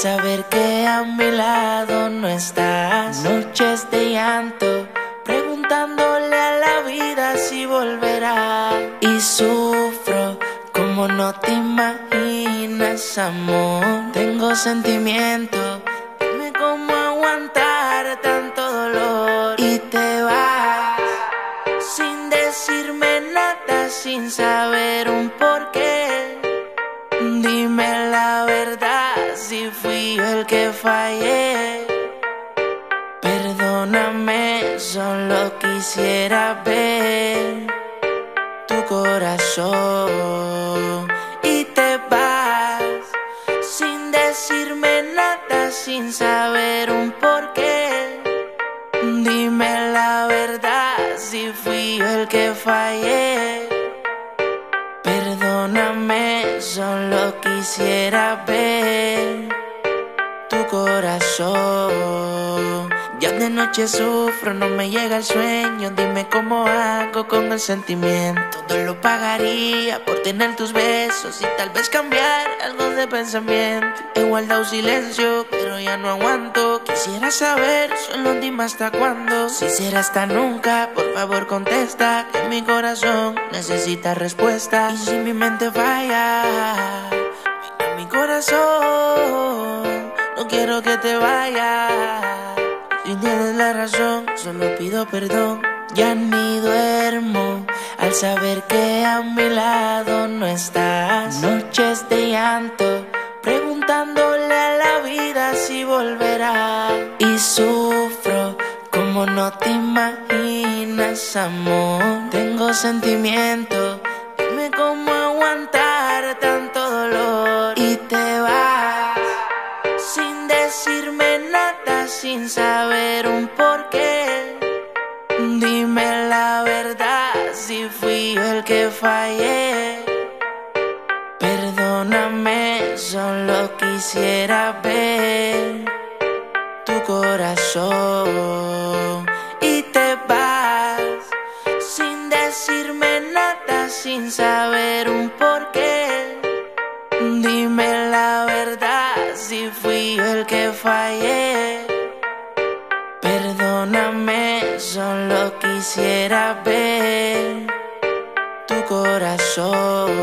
saber que a mi lado no estás. Noches de llanto, preguntándole a la vida si volverá. Y sufro como no te imaginas, amor. Tengo sentimiento, dime cómo aguantar tanto dolor. Y te vas sin decirme nada, sin saber un fallé. Perdóname, solo quisiera ver tu corazón. Y te vas sin decirme nada, sin saber un porqué. Dime la verdad si fui yo el que fallé. Perdóname, solo quisiera ver corazón. Ya de noche sufro, no me llega el sueño. Dime cómo hago con el sentimiento. Todo lo pagaría por tener tus besos y tal vez cambiar algo de pensamiento. He guardado silencio, pero ya no aguanto. Quisiera saber, solo dime hasta cuándo. Si será hasta nunca, por favor contesta. Que mi corazón necesita respuesta. Y si mi mente falla, mi corazón. Quiero que te vayas. Si tienes la razón, solo pido perdón. Ya ni duermo al saber que a mi lado no estás. Noches de llanto, preguntándole a la vida si volverá. Y sufro como no te imaginas, amor. Tengo sentimiento, saber un porqué. Dime la verdad si fui yo el que fallé. Perdóname, solo quisiera ver tu corazón. Y te vas sin decirme nada, sin saber un porqué. Dime la verdad si fui yo el que fallé. Perdóname, solo quisiera ver tu corazón.